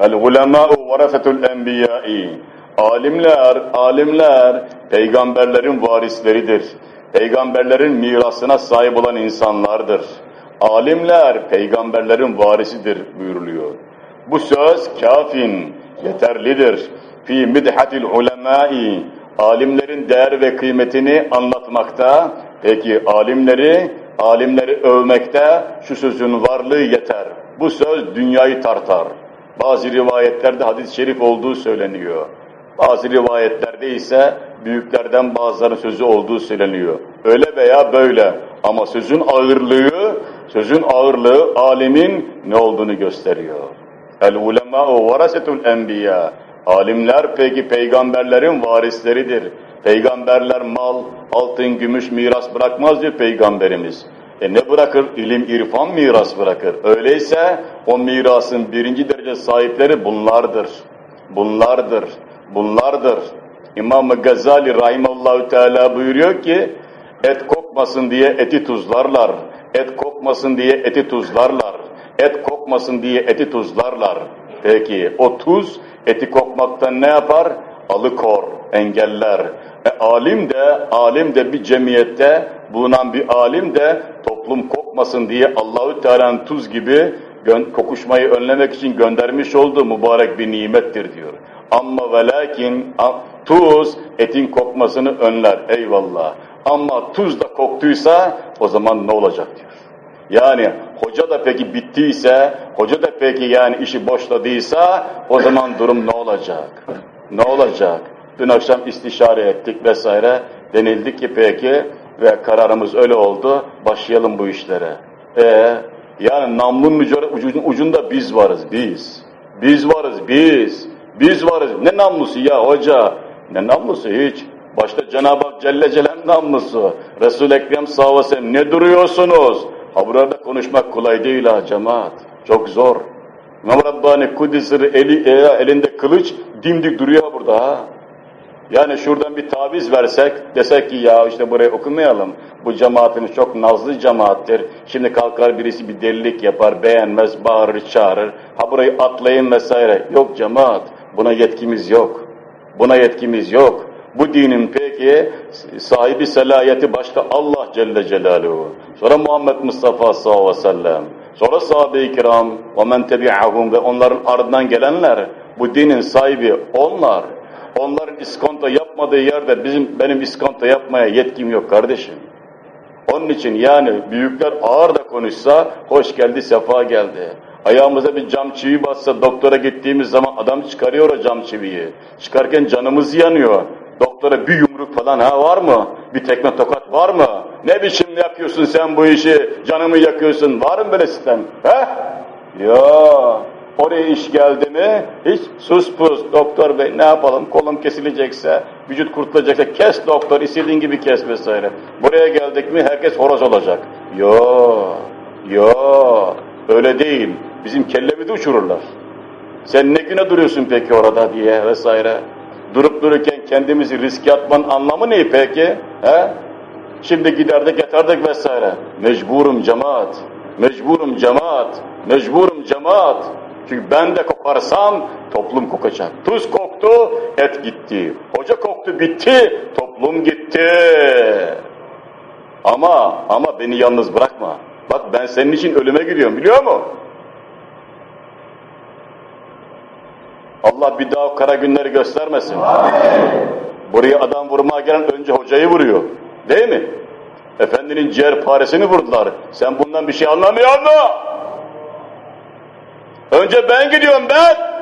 El ulemâ'u varasetul enbiyâ'i. Alimler, alimler peygamberlerin varisleridir. Peygamberlerin mirasına sahip olan insanlardır. Alimler peygamberlerin varisidir buyuruluyor. Bu söz kafin, yeterlidir. Fi midhatil ulemâ'i. Alimlerin değer ve kıymetini anlatmakta, peki alimleri, alimleri övmekte şu sözün varlığı yeter. Bu söz dünyayı tartar. Bazı rivayetlerde hadis-i şerif olduğu söyleniyor. Bazı rivayetlerde ise büyüklerden bazıları sözü olduğu söyleniyor. Öyle veya böyle ama sözün ağırlığı, sözün ağırlığı alimin ne olduğunu gösteriyor. El ulemâ'u varasetul enbiya. Alimler peki peygamberlerin varisleridir. Peygamberler mal, altın, gümüş miras bırakmaz diyor peygamberimiz. E ne bırakır? İlim, irfan miras bırakır. Öyleyse o mirasın birinci derece sahipleri bunlardır. Bunlardır. Bunlardır. İmam-ı Gazali Rahimallahu Teala buyuruyor ki et kokmasın diye eti tuzlarlar. Et kokmasın diye eti tuzlarlar. Et kokmasın diye eti tuzlarlar. Peki o tuz eti kokmaktan ne yapar? Alıkor, engeller. E, alim de, alim de bir cemiyette bulunan bir alim de toplum kokmasın diye Allahü Teala'nın tuz gibi kokuşmayı önlemek için göndermiş olduğu mübarek bir nimettir diyor. Ama ve lakin tuz etin kokmasını önler eyvallah. Ama tuz da koktuysa o zaman ne olacak diyor. Yani hoca da peki bittiyse, hoca da peki yani işi boşladıysa o zaman durum ne olacak? Ne olacak? Dün akşam istişare ettik vesaire. Denildi ki peki ve kararımız öyle oldu. Başlayalım bu işlere. E yani namlunun ucunda biz varız, biz. Biz varız, biz. Biz varız. Ne namlusu ya hoca? Ne namlusu hiç? Başta Cenab-ı Hak Celle Celal namlusu. Resul-i Ekrem sallallahu ne duruyorsunuz? Ha burada konuşmak kolay değil ha cemaat. Çok zor. İmam Rabbani Kudüs'ü eli, elinde kılıç dimdik duruyor burada ha. Yani şuradan bir taviz versek, desek ki ya işte burayı okumayalım. Bu cemaatimiz çok nazlı cemaattir. Şimdi kalkar birisi bir delilik yapar, beğenmez, bağırır, çağırır. Ha burayı atlayın vesaire. Yok cemaat, buna yetkimiz yok. Buna yetkimiz yok. Bu dinin peki sahibi selayeti başta Allah Celle Celaluhu. Sonra Muhammed Mustafa sallallahu aleyhi ve sellem. Sonra sahabe-i kiram ve men ve onların ardından gelenler. Bu dinin sahibi onlar. Onların iskonto yapmadığı yerde bizim benim iskonto yapmaya yetkim yok kardeşim. Onun için yani büyükler ağır da konuşsa hoş geldi, sefa geldi. Ayağımıza bir cam çivi bassa doktora gittiğimiz zaman adam çıkarıyor o cam çiviyi. Çıkarken canımız yanıyor. Doktora bir yumruk falan ha var mı? Bir tekme tokat var mı? Ne biçim yapıyorsun sen bu işi? Canımı yakıyorsun. Var mı böyle sistem? He? Ya oraya iş geldi mi? Hiç sus pus doktor bey ne yapalım? Kolum kesilecekse, vücut kurtulacaksa kes doktor istediğin gibi kes vesaire. Buraya geldik mi herkes horoz olacak. Yo, yo öyle değil. Bizim kellemizi uçururlar. Sen ne güne duruyorsun peki orada diye vesaire. Durup dururken kendimizi riske atmanın anlamı ne peki? He? Şimdi giderdik yatardık vesaire. Mecburum cemaat, mecburum cemaat, mecburum cemaat. Çünkü ben de kokarsam toplum kokacak. Tuz koktu, et gitti. Hoca koktu, bitti, toplum gitti. Ama, ama beni yalnız bırakma. Bak ben senin için ölüme gidiyorum biliyor musun? Allah bir daha kara günleri göstermesin. Buraya adam vurmaya gelen önce hocayı vuruyor. Değil mi? Efendinin ciğer paresini vurdular. Sen bundan bir şey anlamıyor musun? Önce ben gidiyorum ben.